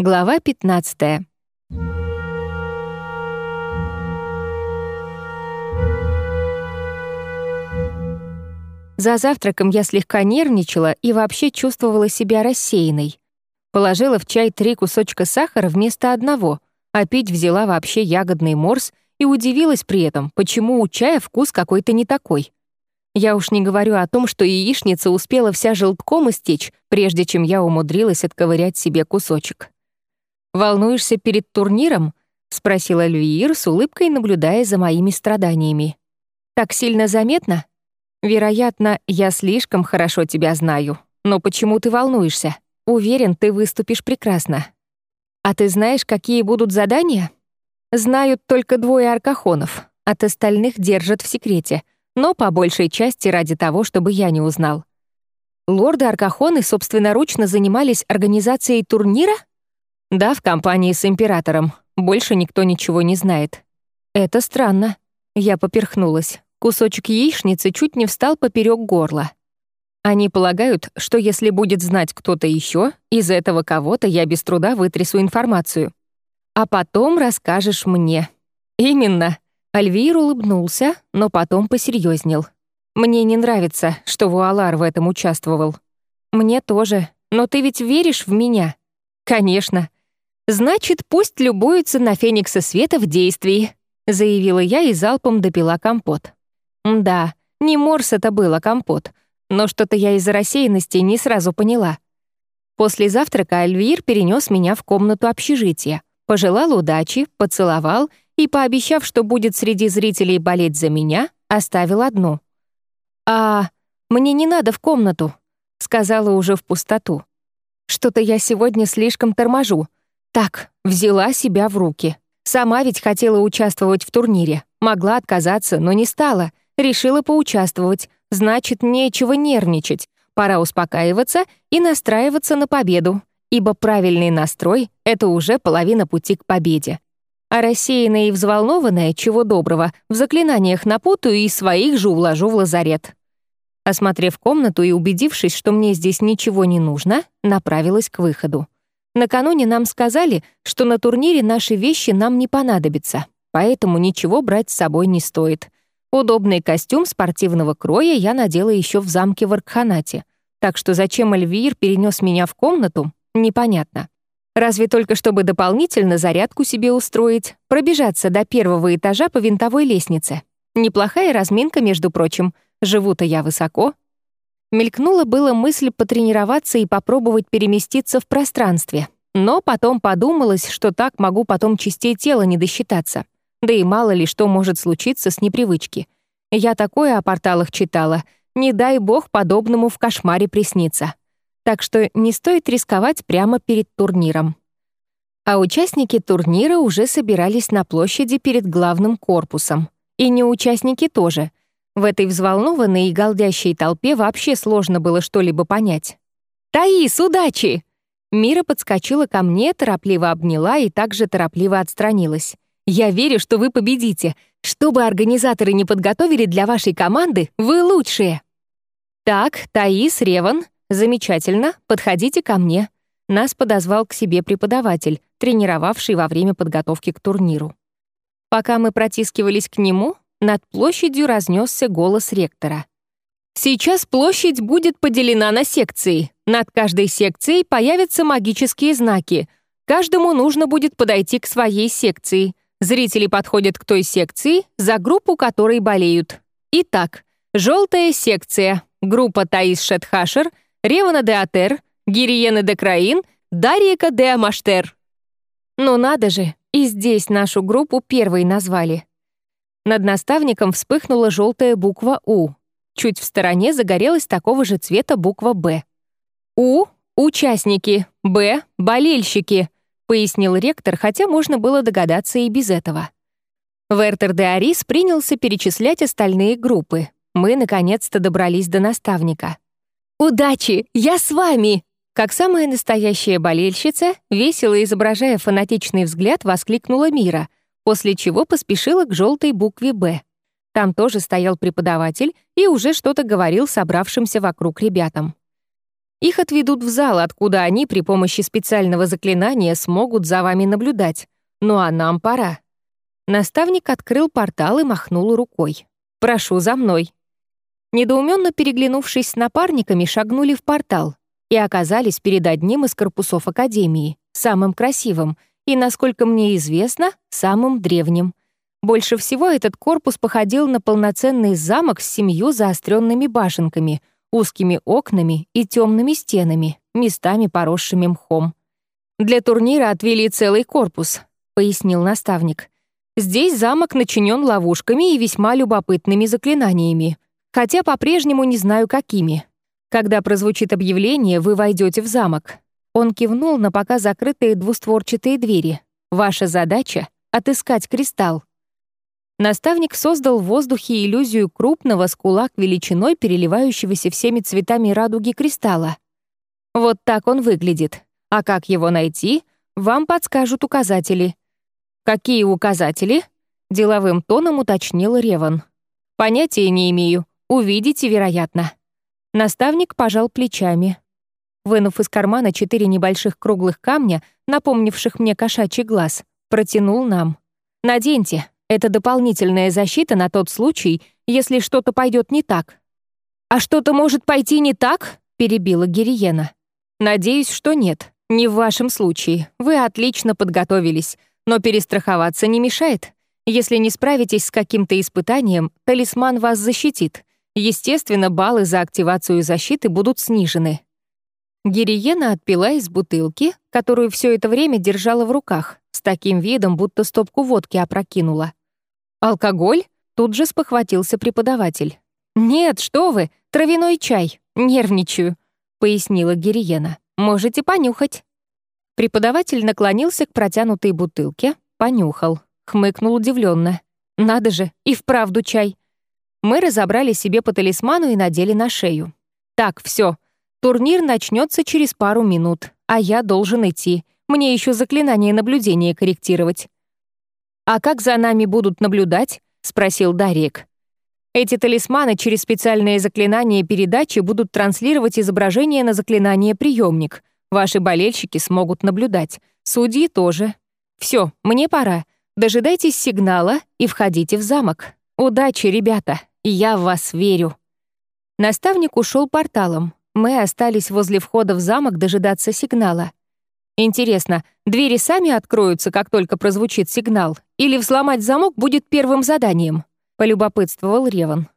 Глава 15. За завтраком я слегка нервничала и вообще чувствовала себя рассеянной. Положила в чай три кусочка сахара вместо одного, а пить взяла вообще ягодный морс и удивилась при этом, почему у чая вкус какой-то не такой. Я уж не говорю о том, что яичница успела вся желтком истечь, прежде чем я умудрилась отковырять себе кусочек. «Волнуешься перед турниром?» — спросила Люир с улыбкой, наблюдая за моими страданиями. «Так сильно заметно?» «Вероятно, я слишком хорошо тебя знаю. Но почему ты волнуешься? Уверен, ты выступишь прекрасно. А ты знаешь, какие будут задания?» «Знают только двое аркахонов. От остальных держат в секрете, но по большей части ради того, чтобы я не узнал. Лорды Аркахоны собственноручно занимались организацией турнира? Да, в компании с императором. Больше никто ничего не знает. Это странно. Я поперхнулась. Кусочек яичницы чуть не встал поперек горла. Они полагают, что если будет знать кто-то еще, из этого кого-то я без труда вытрясу информацию. А потом расскажешь мне. Именно. Альвир улыбнулся, но потом посерьезнел. Мне не нравится, что Вуалар в этом участвовал. Мне тоже. Но ты ведь веришь в меня? Конечно. Значит, пусть любуются на Феникса Света в действии, заявила я и залпом допила компот. Да, не морс это было, компот. Но что-то я из-за рассеянности не сразу поняла. После завтрака Альвир перенес меня в комнату общежития, пожелал удачи, поцеловал и, пообещав, что будет среди зрителей болеть за меня, оставил одну. «А мне не надо в комнату», — сказала уже в пустоту. «Что-то я сегодня слишком торможу. Так, взяла себя в руки. Сама ведь хотела участвовать в турнире. Могла отказаться, но не стала. Решила поучаствовать. Значит, нечего нервничать. Пора успокаиваться и настраиваться на победу, ибо правильный настрой — это уже половина пути к победе. А рассеянная и взволнованная, чего доброго, в заклинаниях напутаю и своих же уложу в лазарет. Осмотрев комнату и убедившись, что мне здесь ничего не нужно, направилась к выходу. Накануне нам сказали, что на турнире наши вещи нам не понадобятся, поэтому ничего брать с собой не стоит — Удобный костюм спортивного кроя я надела еще в замке в Аркханате, так что зачем Эльвир перенес меня в комнату, непонятно. Разве только чтобы дополнительно зарядку себе устроить, пробежаться до первого этажа по винтовой лестнице. Неплохая разминка, между прочим. Живу-то я высоко. Мелькнула была мысль потренироваться и попробовать переместиться в пространстве. Но потом подумалось, что так могу потом частей тела не досчитаться. Да и мало ли что может случиться с непривычки. Я такое о порталах читала. Не дай бог подобному в кошмаре присниться. Так что не стоит рисковать прямо перед турниром. А участники турнира уже собирались на площади перед главным корпусом. И не участники тоже. В этой взволнованной и голдящей толпе вообще сложно было что-либо понять. «Таис, удачи!» Мира подскочила ко мне, торопливо обняла и также торопливо отстранилась. Я верю, что вы победите. Что бы организаторы не подготовили для вашей команды, вы лучшие. Так, Таис, Реван, замечательно, подходите ко мне. Нас подозвал к себе преподаватель, тренировавший во время подготовки к турниру. Пока мы протискивались к нему, над площадью разнесся голос ректора. Сейчас площадь будет поделена на секции. Над каждой секцией появятся магические знаки. Каждому нужно будет подойти к своей секции. Зрители подходят к той секции, за группу которой болеют. Итак, желтая секция. Группа Таис Шетхашер, Ревана де Атер, Гириена де Краин, Дарьяка де Амаштер. Ну надо же, и здесь нашу группу первой назвали. Над наставником вспыхнула желтая буква «У». Чуть в стороне загорелась такого же цвета буква «Б». «У» — участники, «Б» — болельщики — пояснил ректор, хотя можно было догадаться и без этого. Вертер де Арис принялся перечислять остальные группы. Мы наконец-то добрались до наставника. «Удачи! Я с вами!» Как самая настоящая болельщица, весело изображая фанатичный взгляд, воскликнула Мира, после чего поспешила к желтой букве «Б». Там тоже стоял преподаватель и уже что-то говорил собравшимся вокруг ребятам. Их отведут в зал, откуда они при помощи специального заклинания смогут за вами наблюдать. Ну а нам пора». Наставник открыл портал и махнул рукой. «Прошу за мной». Недоуменно переглянувшись с напарниками, шагнули в портал и оказались перед одним из корпусов Академии, самым красивым и, насколько мне известно, самым древним. Больше всего этот корпус походил на полноценный замок с семью заостренными башенками, узкими окнами и темными стенами, местами поросшими мхом. «Для турнира отвели целый корпус», — пояснил наставник. «Здесь замок начинен ловушками и весьма любопытными заклинаниями, хотя по-прежнему не знаю, какими. Когда прозвучит объявление, вы войдете в замок. Он кивнул на пока закрытые двустворчатые двери. Ваша задача — отыскать кристалл. Наставник создал в воздухе иллюзию крупного с кулак величиной, переливающегося всеми цветами радуги кристалла. Вот так он выглядит. А как его найти, вам подскажут указатели. «Какие указатели?» — деловым тоном уточнил Реван. «Понятия не имею. Увидите, вероятно». Наставник пожал плечами. Вынув из кармана четыре небольших круглых камня, напомнивших мне кошачий глаз, протянул нам. «Наденьте, это дополнительная защита на тот случай, если что-то пойдет не так». «А что-то может пойти не так?» — перебила Гириена. «Надеюсь, что нет. Не в вашем случае. Вы отлично подготовились, но перестраховаться не мешает. Если не справитесь с каким-то испытанием, талисман вас защитит. Естественно, баллы за активацию защиты будут снижены. Гириена отпила из бутылки, которую все это время держала в руках, с таким видом, будто стопку водки опрокинула. «Алкоголь?» — тут же спохватился преподаватель. «Нет, что вы, травяной чай, нервничаю», — пояснила Гириена. «Можете понюхать». Преподаватель наклонился к протянутой бутылке, понюхал, хмыкнул удивленно. «Надо же, и вправду чай. Мы разобрали себе по талисману и надели на шею. Так, все. Турнир начнется через пару минут, а я должен идти. Мне еще заклинание наблюдения корректировать. «А как за нами будут наблюдать?» — спросил Дарик. Эти талисманы через специальные заклинания передачи будут транслировать изображение на заклинание приемник. Ваши болельщики смогут наблюдать. Судьи тоже. Все, мне пора. Дожидайтесь сигнала и входите в замок. Удачи, ребята! Я в вас верю». Наставник ушел порталом. Мы остались возле входа в замок дожидаться сигнала. Интересно, двери сами откроются, как только прозвучит сигнал, или взломать замок будет первым заданием? Полюбопытствовал Реван.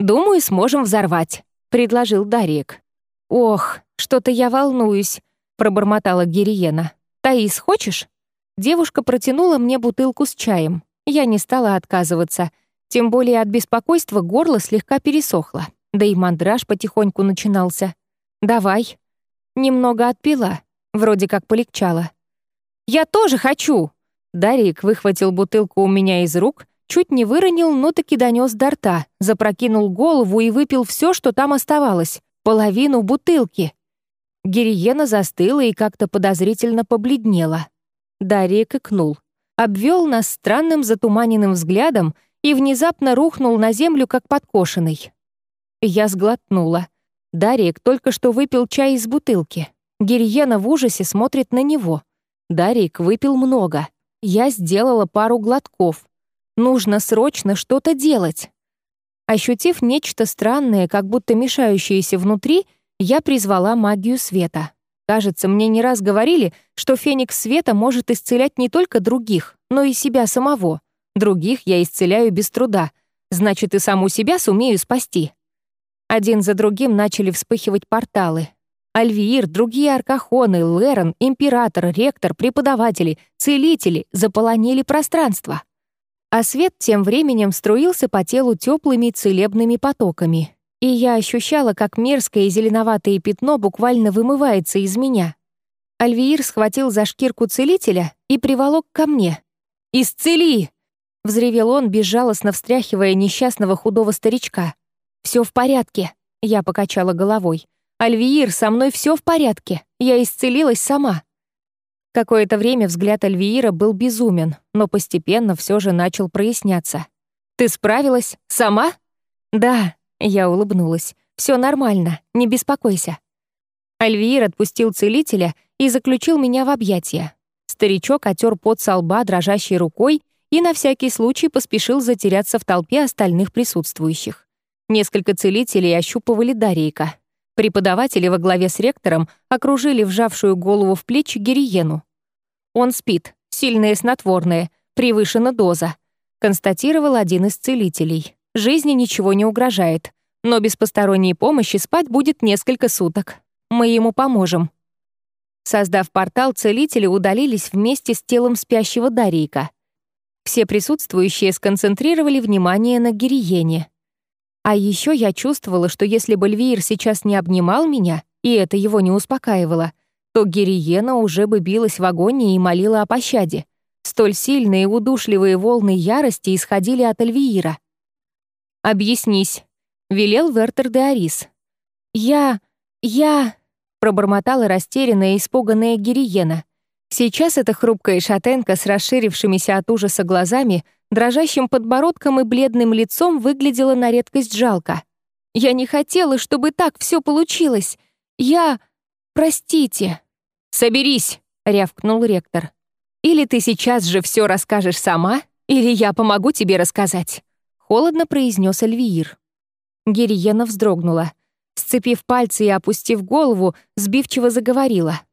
«Думаю, сможем взорвать», — предложил Дарик. «Ох, что-то я волнуюсь», — пробормотала Гириена. «Таис, хочешь?» Девушка протянула мне бутылку с чаем. Я не стала отказываться — тем более от беспокойства горло слегка пересохло, да и мандраж потихоньку начинался. «Давай». Немного отпила, вроде как полегчало. «Я тоже хочу!» Дарик выхватил бутылку у меня из рук, чуть не выронил, но таки донес до рта, запрокинул голову и выпил все, что там оставалось, половину бутылки. Гириена застыла и как-то подозрительно побледнела. Дарик икнул. Обвел нас странным затуманенным взглядом и внезапно рухнул на землю, как подкошенный. Я сглотнула. Дарик только что выпил чай из бутылки. Гириена в ужасе смотрит на него. Дарик выпил много. Я сделала пару глотков. Нужно срочно что-то делать. Ощутив нечто странное, как будто мешающееся внутри, я призвала магию света. Кажется, мне не раз говорили, что феникс света может исцелять не только других, но и себя самого. Других я исцеляю без труда, значит, и саму себя сумею спасти. Один за другим начали вспыхивать порталы. Альвиир, другие аркахоны, Лерон, император, ректор, преподаватели, целители заполонили пространство. А свет тем временем струился по телу теплыми целебными потоками. И я ощущала, как мерзкое зеленоватое пятно буквально вымывается из меня. Альвиир схватил за шкирку целителя и приволок ко мне. «Исцели!» Взревел он, безжалостно встряхивая несчастного худого старичка. «Все в порядке», — я покачала головой. «Альвиир, со мной все в порядке. Я исцелилась сама». Какое-то время взгляд Альвиира был безумен, но постепенно все же начал проясняться. «Ты справилась? Сама?» «Да», — я улыбнулась. Все нормально, не беспокойся». Альвиир отпустил целителя и заключил меня в объятия. Старичок отер пот со лба дрожащей рукой и на всякий случай поспешил затеряться в толпе остальных присутствующих. Несколько целителей ощупывали Дарейка. Преподаватели во главе с ректором окружили вжавшую голову в плечи Гириену. «Он спит, сильное снотворное, превышена доза», констатировал один из целителей. «Жизни ничего не угрожает, но без посторонней помощи спать будет несколько суток. Мы ему поможем». Создав портал, целители удалились вместе с телом спящего Дарийка. Все присутствующие сконцентрировали внимание на Гириене. А еще я чувствовала, что если бы Львир сейчас не обнимал меня, и это его не успокаивало, то Гириена уже бы билась в агонии и молила о пощаде. Столь сильные и удушливые волны ярости исходили от Альвиира. «Объяснись», — велел Вертер де Арис. «Я... я...» — пробормотала растерянная и испуганная Гириена — Сейчас эта хрупкая шатенка с расширившимися от ужаса глазами, дрожащим подбородком и бледным лицом выглядела на редкость жалко. «Я не хотела, чтобы так все получилось. Я... Простите». «Соберись», — рявкнул ректор. «Или ты сейчас же все расскажешь сама, или я помогу тебе рассказать», — холодно произнес Альвиир. Гириена вздрогнула. Сцепив пальцы и опустив голову, сбивчиво заговорила —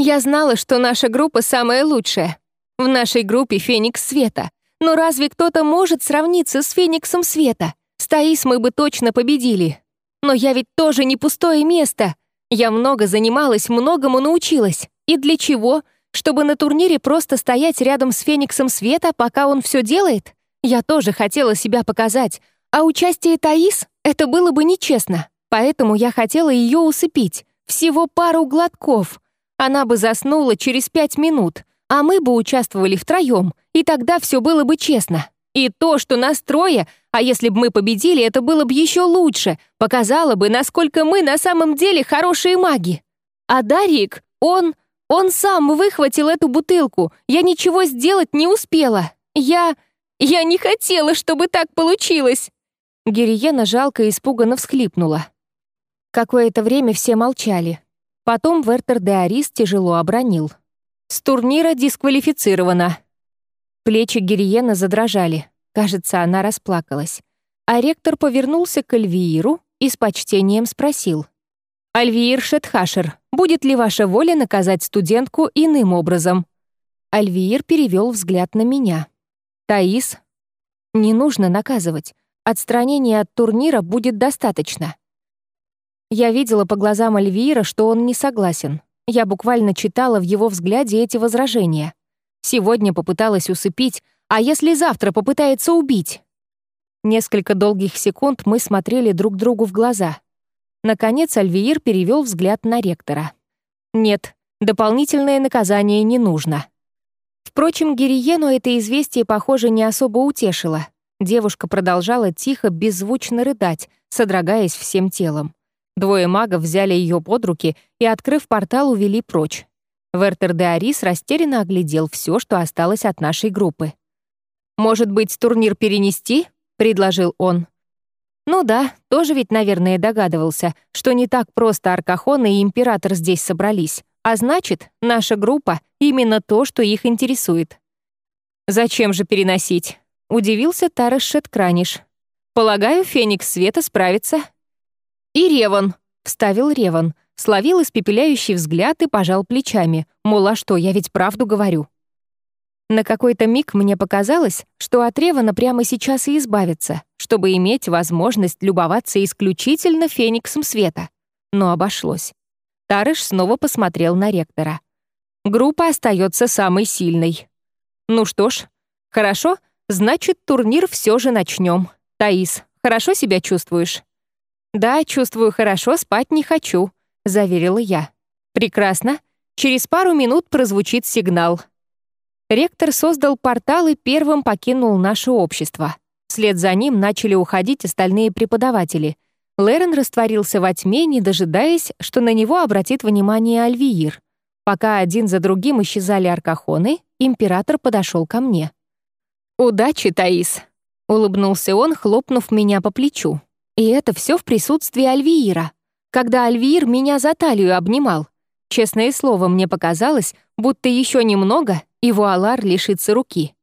я знала, что наша группа самая лучшая. В нашей группе Феникс Света. Но разве кто-то может сравниться с Фениксом Света? С Таис мы бы точно победили. Но я ведь тоже не пустое место. Я много занималась, многому научилась. И для чего? Чтобы на турнире просто стоять рядом с Фениксом Света, пока он все делает? Я тоже хотела себя показать. А участие Таис — это было бы нечестно. Поэтому я хотела ее усыпить. Всего пару глотков — она бы заснула через пять минут, а мы бы участвовали втроем, и тогда все было бы честно. И то, что нас трое, а если бы мы победили, это было бы еще лучше, показало бы, насколько мы на самом деле хорошие маги. А Дарик, он... он сам выхватил эту бутылку. Я ничего сделать не успела. Я... я не хотела, чтобы так получилось. Гириена жалко и испуганно всхлипнула. Какое-то время все молчали. Потом Вертер де Арис тяжело обронил. «С турнира дисквалифицирована». Плечи Гириена задрожали. Кажется, она расплакалась. А ректор повернулся к Альвииру и с почтением спросил. «Альвиир Шетхашер, будет ли ваша воля наказать студентку иным образом?» Альвиир перевел взгляд на меня. «Таис?» «Не нужно наказывать. Отстранения от турнира будет достаточно. Я видела по глазам Альвира, что он не согласен. Я буквально читала в его взгляде эти возражения. Сегодня попыталась усыпить, а если завтра попытается убить? Несколько долгих секунд мы смотрели друг другу в глаза. Наконец Альвиир перевел взгляд на ректора. «Нет, дополнительное наказание не нужно». Впрочем, Гириену это известие, похоже, не особо утешило. Девушка продолжала тихо, беззвучно рыдать, содрогаясь всем телом. Двое магов взяли ее под руки и, открыв портал, увели прочь. Вертер де Арис растерянно оглядел все, что осталось от нашей группы. «Может быть, турнир перенести?» — предложил он. Ну да, тоже ведь, наверное, догадывался, что не так просто Аркахон и Император здесь собрались. А значит, наша группа — именно то, что их интересует. «Зачем же переносить?» — удивился Тарас Шеткраниш. «Полагаю, Феникс Света справится «И Реван», — вставил Реван, словил испепеляющий взгляд и пожал плечами, мол, а что, я ведь правду говорю. На какой-то миг мне показалось, что от Ревана прямо сейчас и избавиться, чтобы иметь возможность любоваться исключительно фениксом света. Но обошлось. Тарыш снова посмотрел на ректора. Группа остается самой сильной. Ну что ж, хорошо, значит, турнир все же начнем. Таис, хорошо себя чувствуешь? «Да, чувствую хорошо, спать не хочу», — заверила я. «Прекрасно. Через пару минут прозвучит сигнал». Ректор создал портал и первым покинул наше общество. Вслед за ним начали уходить остальные преподаватели. Лерен растворился во тьме, не дожидаясь, что на него обратит внимание Альвиир. Пока один за другим исчезали аркахоны, император подошел ко мне. «Удачи, Таис!» — улыбнулся он, хлопнув меня по плечу. И это все в присутствии Альвиира. когда Альвир меня за талию обнимал. Честное слово, мне показалось, будто еще немного, и Вуалар лишится руки.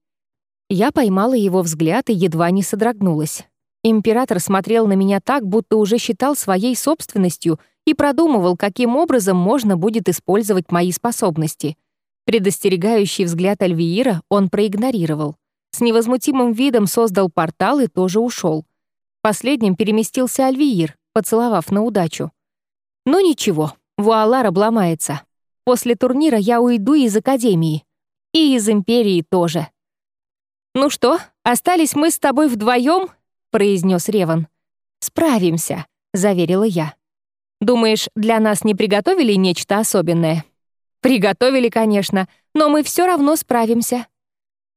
Я поймала его взгляд и едва не содрогнулась. Император смотрел на меня так, будто уже считал своей собственностью и продумывал, каким образом можно будет использовать мои способности. Предостерегающий взгляд Альвиира он проигнорировал. С невозмутимым видом создал портал и тоже ушел. Последним переместился Альвиир, поцеловав на удачу. Но ничего, Вуалар обломается. После турнира я уйду из Академии. И из Империи тоже. «Ну что, остались мы с тобой вдвоем? произнес Реван. «Справимся», — заверила я. «Думаешь, для нас не приготовили нечто особенное?» «Приготовили, конечно, но мы все равно справимся».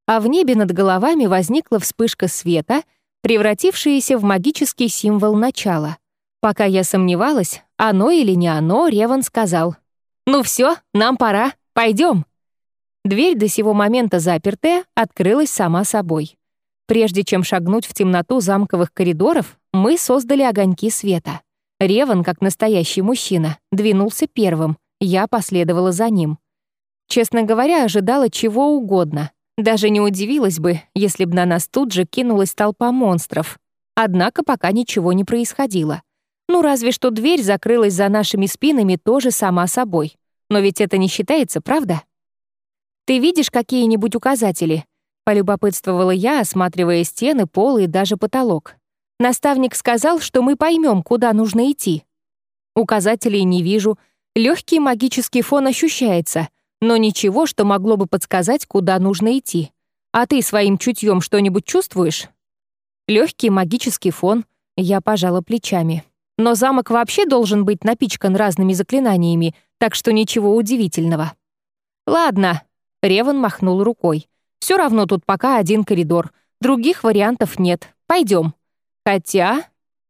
А в небе над головами возникла вспышка света, превратившаяся в магический символ начала. Пока я сомневалась, оно или не оно, Реван сказал. «Ну все, нам пора, пойдем». Дверь до сего момента запертая открылась сама собой. Прежде чем шагнуть в темноту замковых коридоров, мы создали огоньки света. Реван, как настоящий мужчина, двинулся первым, я последовала за ним. Честно говоря, ожидала чего угодно. Даже не удивилась бы, если бы на нас тут же кинулась толпа монстров. Однако пока ничего не происходило. Ну, разве что дверь закрылась за нашими спинами тоже сама собой. Но ведь это не считается, правда? «Ты видишь какие-нибудь указатели?» Полюбопытствовала я, осматривая стены, пол и даже потолок. Наставник сказал, что мы поймем, куда нужно идти. Указателей не вижу. Легкий магический фон ощущается, но ничего, что могло бы подсказать, куда нужно идти. А ты своим чутьем что-нибудь чувствуешь? Легкий магический фон. Я пожала плечами. Но замок вообще должен быть напичкан разными заклинаниями, так что ничего удивительного. «Ладно», — Реван махнул рукой. Все равно тут пока один коридор. Других вариантов нет. Пойдем. Хотя...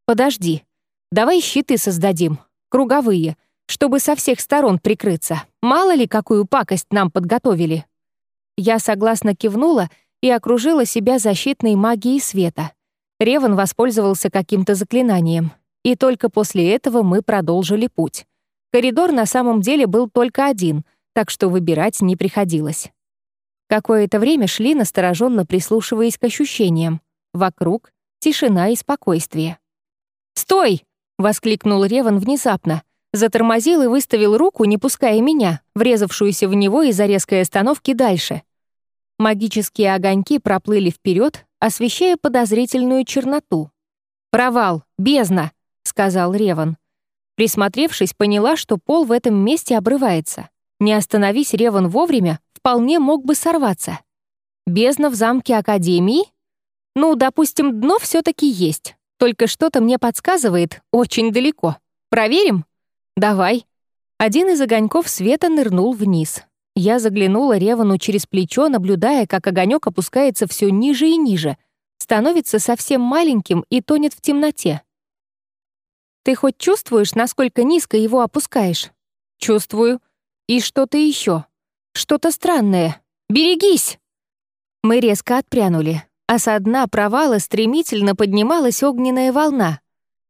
Подожди. Давай щиты создадим. Круговые. Чтобы со всех сторон прикрыться. Мало ли, какую пакость нам подготовили. Я согласно кивнула и окружила себя защитной магией света. Реван воспользовался каким-то заклинанием. И только после этого мы продолжили путь. Коридор на самом деле был только один, так что выбирать не приходилось. Какое-то время шли, настороженно прислушиваясь к ощущениям. Вокруг тишина и спокойствие. «Стой!» — воскликнул Реван внезапно. Затормозил и выставил руку, не пуская меня, врезавшуюся в него из-за резкой остановки дальше. Магические огоньки проплыли вперед, освещая подозрительную черноту. «Провал! Бездна!» — сказал Реван. Присмотревшись, поняла, что пол в этом месте обрывается. Не остановись Реван вовремя, вполне мог бы сорваться. Бездна в замке Академии? Ну, допустим, дно все таки есть. Только что-то мне подсказывает очень далеко. Проверим? Давай. Один из огоньков света нырнул вниз. Я заглянула Ревану через плечо, наблюдая, как огонек опускается все ниже и ниже, становится совсем маленьким и тонет в темноте. Ты хоть чувствуешь, насколько низко его опускаешь? Чувствую. И что-то еще. Что-то странное. Берегись!» Мы резко отпрянули, а со дна провала стремительно поднималась огненная волна.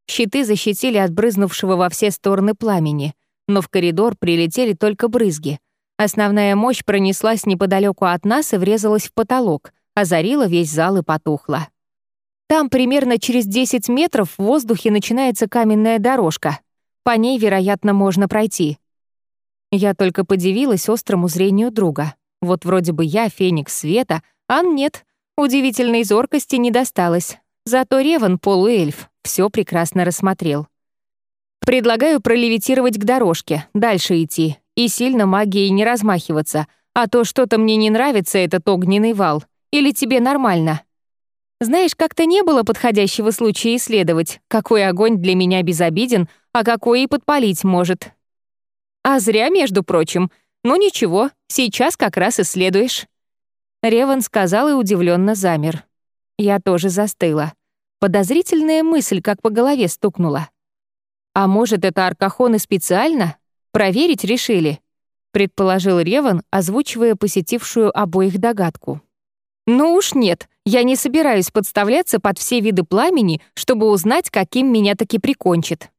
Щиты защитили от брызнувшего во все стороны пламени, но в коридор прилетели только брызги. Основная мощь пронеслась неподалеку от нас и врезалась в потолок, озарила весь зал и потухла. Там примерно через 10 метров в воздухе начинается каменная дорожка. По ней, вероятно, можно пройти. Я только подивилась острому зрению друга. Вот вроде бы я феникс света, а нет, удивительной зоркости не досталось. Зато Реван, полуэльф, все прекрасно рассмотрел. Предлагаю пролевитировать к дорожке, дальше идти, и сильно магией не размахиваться, а то что-то мне не нравится этот огненный вал. Или тебе нормально? Знаешь, как-то не было подходящего случая исследовать, какой огонь для меня безобиден, а какой и подпалить может. А зря, между прочим. Ну ничего, сейчас как раз исследуешь». Реван сказал и удивленно замер. Я тоже застыла. Подозрительная мысль как по голове стукнула. «А может, это аркахоны специально? Проверить решили?» предположил Реван, озвучивая посетившую обоих догадку. «Ну уж нет, я не собираюсь подставляться под все виды пламени, чтобы узнать, каким меня таки прикончит».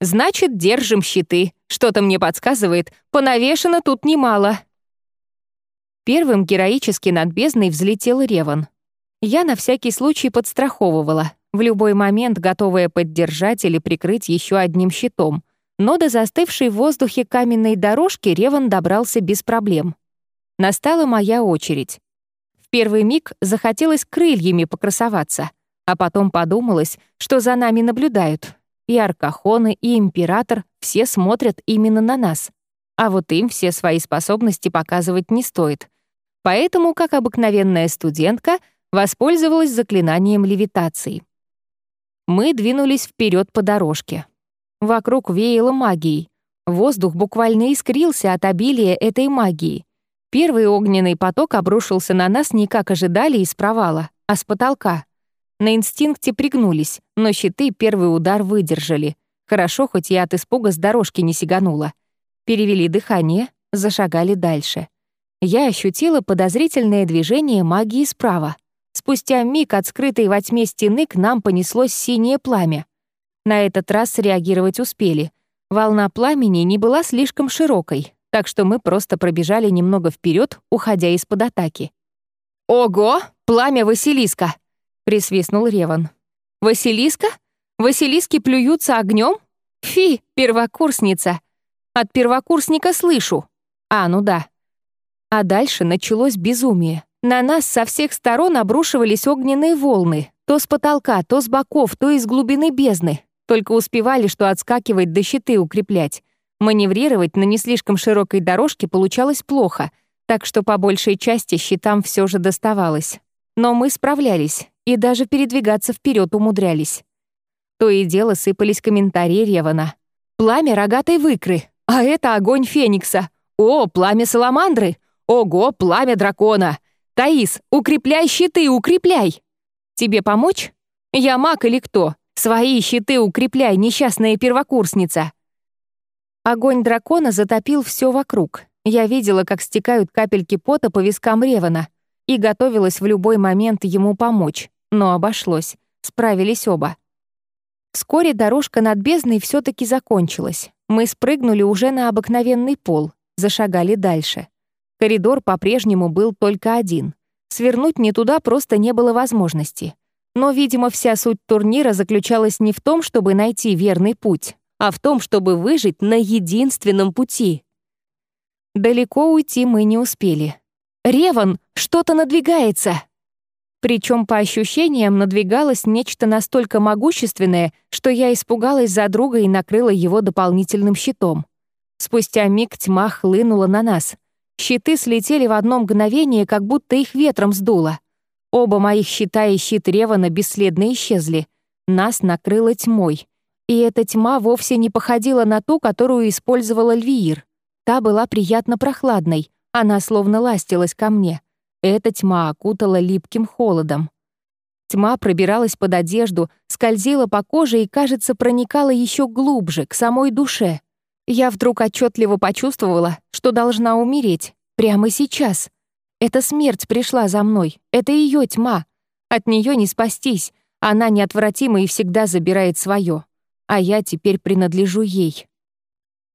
Значит, держим щиты. Что-то мне подсказывает, понавешено тут немало. Первым героически над бездной взлетел Реван. Я на всякий случай подстраховывала, в любой момент готовая поддержать или прикрыть еще одним щитом. Но до застывшей в воздухе каменной дорожки Реван добрался без проблем. Настала моя очередь. В первый миг захотелось крыльями покрасоваться, а потом подумалось, что за нами наблюдают. И Аркахоны, и Император все смотрят именно на нас. А вот им все свои способности показывать не стоит. Поэтому, как обыкновенная студентка, воспользовалась заклинанием левитации. Мы двинулись вперед по дорожке. Вокруг веяло магией. Воздух буквально искрился от обилия этой магии. Первый огненный поток обрушился на нас не как ожидали из провала, а с потолка. На инстинкте пригнулись, но щиты первый удар выдержали. Хорошо, хоть я от испуга с дорожки не сиганула. Перевели дыхание, зашагали дальше. Я ощутила подозрительное движение магии справа. Спустя миг от скрытой во тьме стены к нам понеслось синее пламя. На этот раз реагировать успели. Волна пламени не была слишком широкой, так что мы просто пробежали немного вперед, уходя из-под атаки. «Ого! Пламя Василиска!» — присвистнул Реван. «Василиска? Василиски плюются огнем? Фи, первокурсница! От первокурсника слышу. А, ну да». А дальше началось безумие. На нас со всех сторон обрушивались огненные волны, то с потолка, то с боков, то из глубины бездны. Только успевали, что отскакивать до щиты укреплять. Маневрировать на не слишком широкой дорожке получалось плохо, так что по большей части щитам все же доставалось. Но мы справлялись и даже передвигаться вперед умудрялись. То и дело сыпались комментарии Ревана. «Пламя рогатой выкры! А это огонь Феникса! О, пламя Саламандры! Ого, пламя дракона! Таис, укрепляй щиты, укрепляй! Тебе помочь? Я маг или кто? Свои щиты укрепляй, несчастная первокурсница!» Огонь дракона затопил все вокруг. Я видела, как стекают капельки пота по вискам Ревана и готовилась в любой момент ему помочь, но обошлось. Справились оба. Вскоре дорожка над бездной все таки закончилась. Мы спрыгнули уже на обыкновенный пол, зашагали дальше. Коридор по-прежнему был только один. Свернуть не туда просто не было возможности. Но, видимо, вся суть турнира заключалась не в том, чтобы найти верный путь, а в том, чтобы выжить на единственном пути. Далеко уйти мы не успели. «Реван, что-то надвигается!» Причем по ощущениям надвигалось нечто настолько могущественное, что я испугалась за друга и накрыла его дополнительным щитом. Спустя миг тьма хлынула на нас. Щиты слетели в одно мгновение, как будто их ветром сдуло. Оба моих щита и щит Ревана бесследно исчезли. Нас накрыло тьмой. И эта тьма вовсе не походила на ту, которую использовала Львиир. Та была приятно прохладной, она словно ластилась ко мне. Эта тьма окутала липким холодом. Тьма пробиралась под одежду, скользила по коже и, кажется, проникала еще глубже, к самой душе. Я вдруг отчетливо почувствовала, что должна умереть. Прямо сейчас. Эта смерть пришла за мной. Это ее тьма. От нее не спастись. Она неотвратима и всегда забирает свое а я теперь принадлежу ей.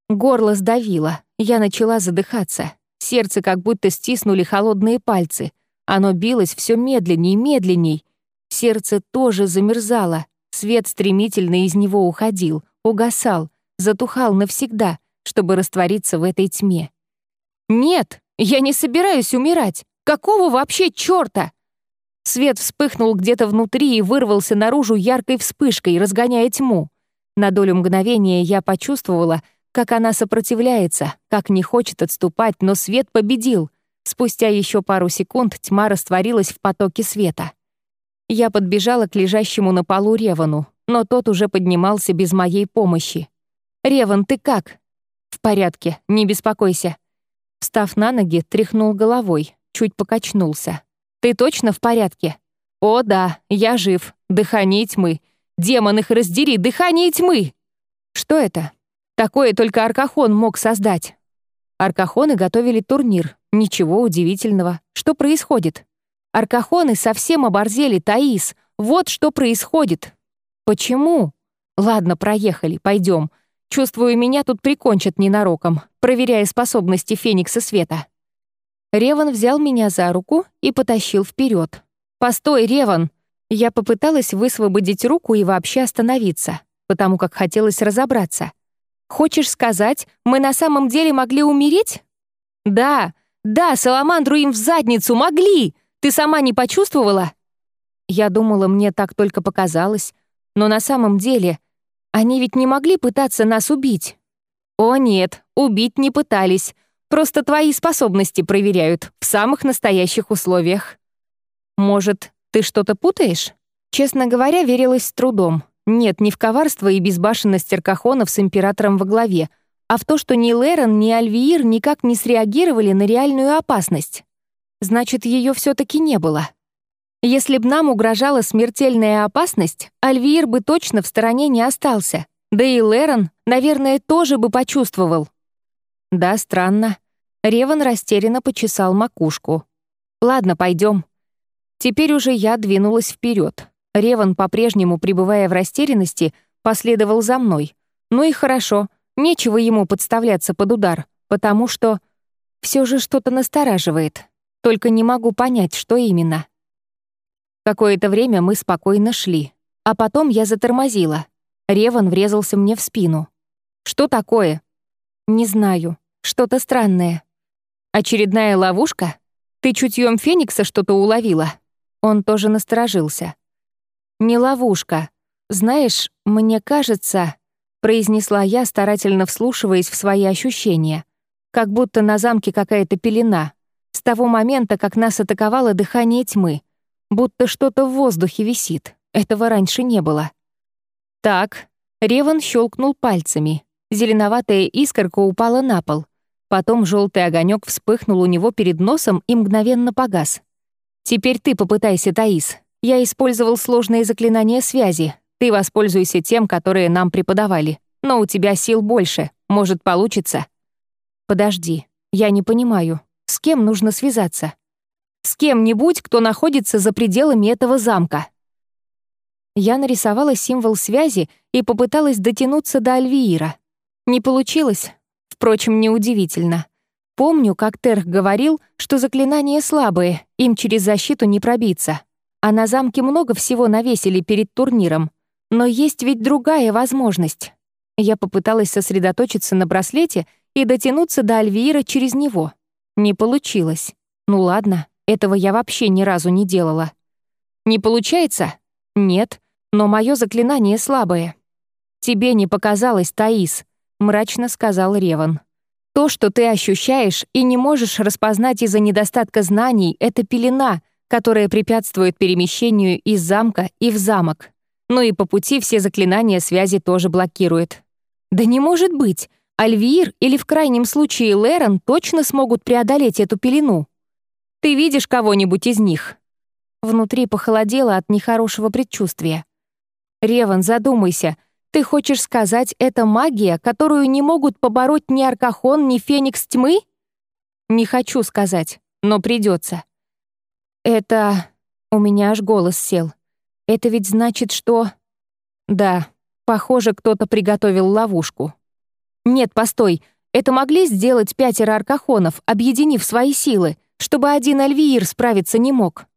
Горло сдавило, я начала задыхаться. Сердце как будто стиснули холодные пальцы. Оно билось все медленней и медленней. Сердце тоже замерзало. Свет стремительно из него уходил, угасал, затухал навсегда, чтобы раствориться в этой тьме. «Нет, я не собираюсь умирать! Какого вообще чёрта?» Свет вспыхнул где-то внутри и вырвался наружу яркой вспышкой, разгоняя тьму. На долю мгновения я почувствовала, как она сопротивляется, как не хочет отступать, но свет победил. Спустя еще пару секунд тьма растворилась в потоке света. Я подбежала к лежащему на полу Ревану, но тот уже поднимался без моей помощи. «Реван, ты как?» «В порядке, не беспокойся». Встав на ноги, тряхнул головой, чуть покачнулся. «Ты точно в порядке?» «О да, я жив, дыхание тьмы. Демон их раздери, дыхание тьмы! Что это? Такое только Аркахон мог создать. Аркахоны готовили турнир. Ничего удивительного. Что происходит? Аркахоны совсем оборзели, Таис. Вот что происходит. Почему? Ладно, проехали, пойдем. Чувствую, меня тут прикончат ненароком, проверяя способности Феникса Света. Реван взял меня за руку и потащил вперед. «Постой, Реван!» Я попыталась высвободить руку и вообще остановиться, потому как хотелось разобраться. «Хочешь сказать, мы на самом деле могли умереть?» «Да, да, Саламандру им в задницу могли! Ты сама не почувствовала?» Я думала, мне так только показалось, но на самом деле они ведь не могли пытаться нас убить. О нет, убить не пытались. Просто твои способности проверяют в самых настоящих условиях. Может, ты что-то путаешь? Честно говоря, верилась с трудом. Нет, не в коварство и безбашенность Аркахонов с императором во главе, а в то, что ни Лерон, ни Альвиир никак не среагировали на реальную опасность. Значит, ее все таки не было. Если б нам угрожала смертельная опасность, Альвир бы точно в стороне не остался. Да и Лерон, наверное, тоже бы почувствовал. Да, странно. Реван растерянно почесал макушку. Ладно, пойдем. Теперь уже я двинулась вперед. Реван, по-прежнему пребывая в растерянности, последовал за мной. Ну и хорошо, нечего ему подставляться под удар, потому что все же что-то настораживает. Только не могу понять, что именно. Какое-то время мы спокойно шли. А потом я затормозила. Реван врезался мне в спину. «Что такое?» «Не знаю. Что-то странное». «Очередная ловушка? Ты чутьем Феникса что-то уловила?» Он тоже насторожился. «Не ловушка. Знаешь, мне кажется...» произнесла я, старательно вслушиваясь в свои ощущения. Как будто на замке какая-то пелена. С того момента, как нас атаковало дыхание тьмы — будто что-то в воздухе висит. Этого раньше не было. Так, Реван щелкнул пальцами. Зеленоватая искорка упала на пол. Потом желтый огонек вспыхнул у него перед носом и мгновенно погас. «Теперь ты попытайся, Таис. Я использовал сложные заклинания связи. Ты воспользуйся тем, которые нам преподавали. Но у тебя сил больше. Может, получится?» «Подожди. Я не понимаю. С кем нужно связаться?» С кем-нибудь, кто находится за пределами этого замка. Я нарисовала символ связи и попыталась дотянуться до Альвиира. Не получилось. Впрочем, неудивительно. Помню, как Терх говорил, что заклинания слабые, им через защиту не пробиться. А на замке много всего навесили перед турниром. Но есть ведь другая возможность. Я попыталась сосредоточиться на браслете и дотянуться до Альвиира через него. Не получилось. Ну ладно, этого я вообще ни разу не делала. Не получается? Нет, но мое заклинание слабое. Тебе не показалось, Таис, мрачно сказал Реван. То, что ты ощущаешь и не можешь распознать из-за недостатка знаний, это пелена, которая препятствует перемещению из замка и в замок. Ну и по пути все заклинания связи тоже блокирует. Да не может быть! Альвир или в крайнем случае Лерон точно смогут преодолеть эту пелену. Ты видишь кого-нибудь из них?» Внутри похолодело от нехорошего предчувствия. «Реван, задумайся. Ты хочешь сказать, это магия, которую не могут побороть ни Аркахон, ни Феникс Тьмы?» «Не хочу сказать, но придется. «Это...» У меня аж голос сел. «Это ведь значит, что...» «Да, похоже, кто-то приготовил ловушку». «Нет, постой, это могли сделать пятеро аркахонов, объединив свои силы, чтобы один Альвиир справиться не мог.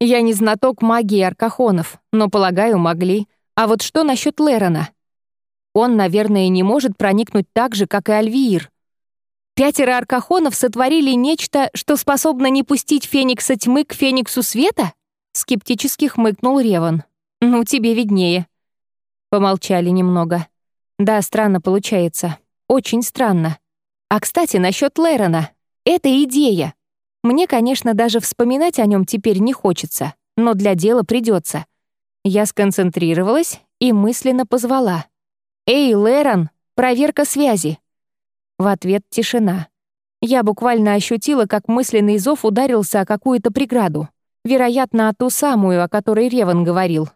Я не знаток магии аркахонов, но, полагаю, могли. А вот что насчет Лерона? Он, наверное, не может проникнуть так же, как и Альвиир. Пятеро аркахонов сотворили нечто, что способно не пустить Феникса тьмы к Фениксу света? Скептически хмыкнул Реван. Ну, тебе виднее. Помолчали немного. Да, странно получается. Очень странно. А, кстати, насчет Лерона. Это идея. Мне, конечно, даже вспоминать о нем теперь не хочется, но для дела придется. Я сконцентрировалась и мысленно позвала. «Эй, Лерон, проверка связи!» В ответ тишина. Я буквально ощутила, как мысленный зов ударился о какую-то преграду. Вероятно, о ту самую, о которой Реван говорил.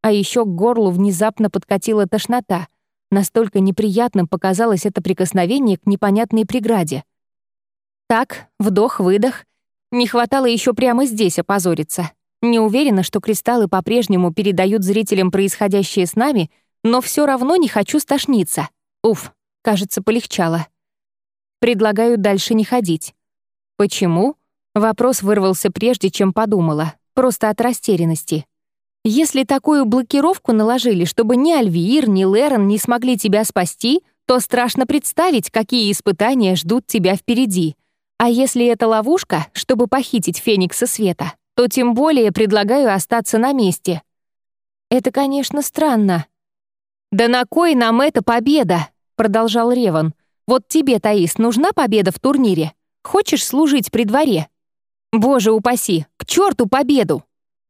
А еще к горлу внезапно подкатила тошнота. Настолько неприятным показалось это прикосновение к непонятной преграде. Так, вдох-выдох, не хватало еще прямо здесь опозориться. Не уверена, что кристаллы по-прежнему передают зрителям происходящее с нами, но все равно не хочу стошниться. Уф, кажется, полегчало. Предлагаю дальше не ходить. Почему? Вопрос вырвался прежде, чем подумала. Просто от растерянности. Если такую блокировку наложили, чтобы ни Альвиир, ни Лерон не смогли тебя спасти, то страшно представить, какие испытания ждут тебя впереди. А если это ловушка, чтобы похитить Феникса Света, то тем более предлагаю остаться на месте. Это, конечно, странно. «Да на кой нам эта победа?» — продолжал Реван. «Вот тебе, Таис, нужна победа в турнире? Хочешь служить при дворе?» «Боже упаси, к черту победу!»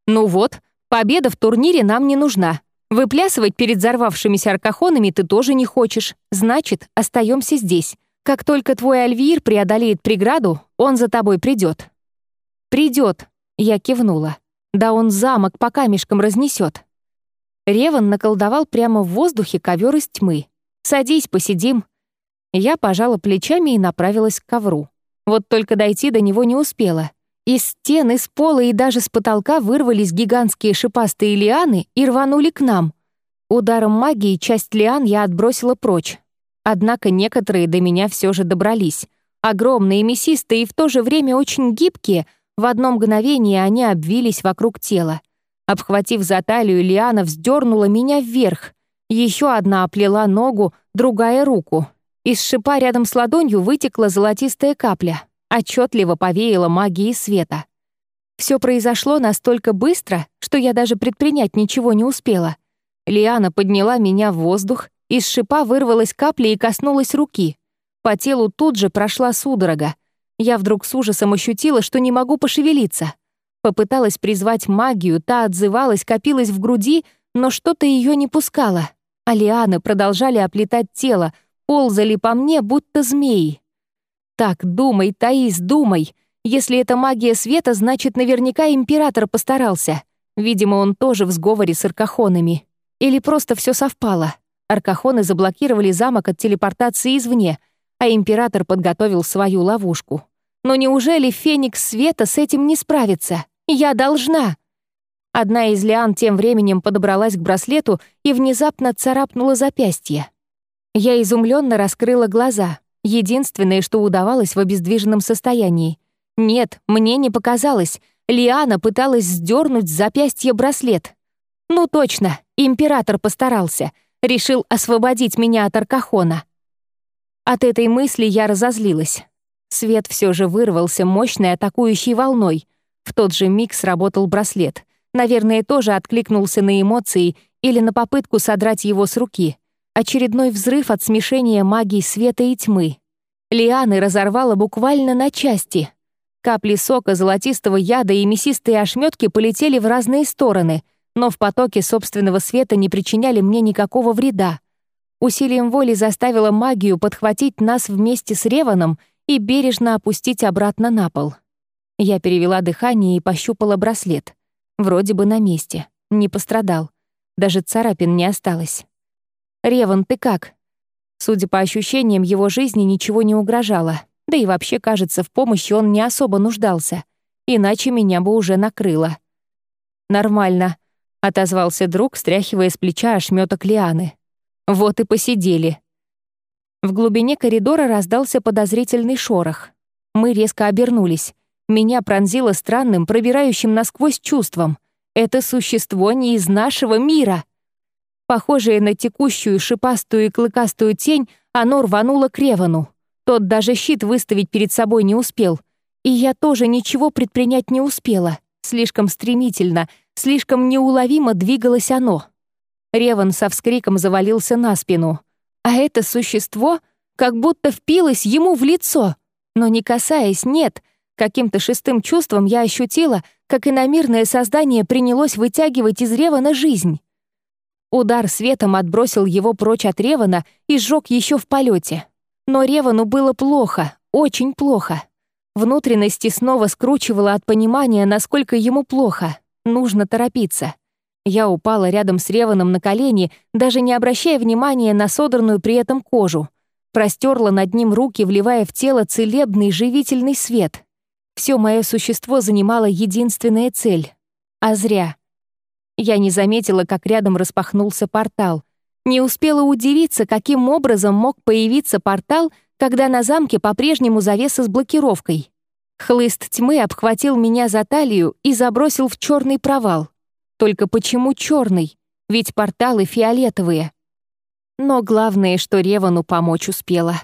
«Ну вот, победа в турнире нам не нужна. Выплясывать перед взорвавшимися аркахонами ты тоже не хочешь. Значит, остаемся здесь. Как только твой Альвир преодолеет преграду, он за тобой придет. Придет, я кивнула. Да он замок по камешкам разнесет. Реван наколдовал прямо в воздухе ковер из тьмы. «Садись, посидим». Я пожала плечами и направилась к ковру. Вот только дойти до него не успела. Из стен, из пола и даже с потолка вырвались гигантские шипастые лианы и рванули к нам. Ударом магии часть лиан я отбросила прочь. Однако некоторые до меня все же добрались. Огромные, мясистые и в то же время очень гибкие, в одно мгновение они обвились вокруг тела. Обхватив за талию, лиана вздернула меня вверх. Еще одна оплела ногу, другая — руку. Из шипа рядом с ладонью вытекла золотистая капля отчетливо повеяло магией света. Все произошло настолько быстро, что я даже предпринять ничего не успела. Лиана подняла меня в воздух, из шипа вырвалась капля и коснулась руки. По телу тут же прошла судорога. Я вдруг с ужасом ощутила, что не могу пошевелиться. Попыталась призвать магию, та отзывалась, копилась в груди, но что-то ее не пускало. А лианы продолжали оплетать тело, ползали по мне, будто змеи. Так, думай, Таис, думай. Если это магия света, значит, наверняка император постарался. Видимо, он тоже в сговоре с аркахонами. Или просто все совпало. Аркахоны заблокировали замок от телепортации извне, а император подготовил свою ловушку. Но неужели Феникс Света с этим не справится? Я должна! Одна из лиан тем временем подобралась к браслету и внезапно царапнула запястье. Я изумленно раскрыла глаза. Единственное, что удавалось в обездвиженном состоянии. Нет, мне не показалось. Лиана пыталась сдернуть с запястья браслет. Ну точно, император постарался. Решил освободить меня от Аркахона. От этой мысли я разозлилась. Свет все же вырвался мощной атакующей волной. В тот же миг сработал браслет. Наверное, тоже откликнулся на эмоции или на попытку содрать его с руки. Очередной взрыв от смешения магии света и тьмы. Лианы разорвало буквально на части. Капли сока, золотистого яда и мясистые ошметки полетели в разные стороны, но в потоке собственного света не причиняли мне никакого вреда. Усилием воли заставила магию подхватить нас вместе с Реваном и бережно опустить обратно на пол. Я перевела дыхание и пощупала браслет. Вроде бы на месте. Не пострадал. Даже царапин не осталось. «Реван, ты как?» Судя по ощущениям, его жизни ничего не угрожало. Да и вообще, кажется, в помощи он не особо нуждался. Иначе меня бы уже накрыло. «Нормально», — отозвался друг, стряхивая с плеча ошметок лианы. «Вот и посидели». В глубине коридора раздался подозрительный шорох. Мы резко обернулись. Меня пронзило странным, пробирающим насквозь чувством. Это существо не из нашего мира. Похожее на текущую шипастую и клыкастую тень, оно рвануло к Ревану. Тот даже щит выставить перед собой не успел. И я тоже ничего предпринять не успела. Слишком стремительно, слишком неуловимо двигалось оно. Реван со вскриком завалился на спину. А это существо как будто впилось ему в лицо. Но не касаясь, нет. Каким-то шестым чувством я ощутила, как иномирное создание принялось вытягивать из Ревана жизнь. Удар светом отбросил его прочь от Ревана и сжег еще в полете. Но Ревану было плохо, очень плохо. Внутренности снова скручивало от понимания, насколько ему плохо. Нужно торопиться. Я упала рядом с Реваном на колени, даже не обращая внимания на содранную при этом кожу. Простерла над ним руки, вливая в тело целебный живительный свет. Все мое существо занимало единственная цель. А зря. Я не заметила, как рядом распахнулся портал. Не успела удивиться, каким образом мог появиться портал, когда на замке по-прежнему завеса с блокировкой. Хлыст тьмы обхватил меня за талию и забросил в черный провал. Только почему черный? Ведь порталы фиолетовые. Но главное, что Ревану помочь успела.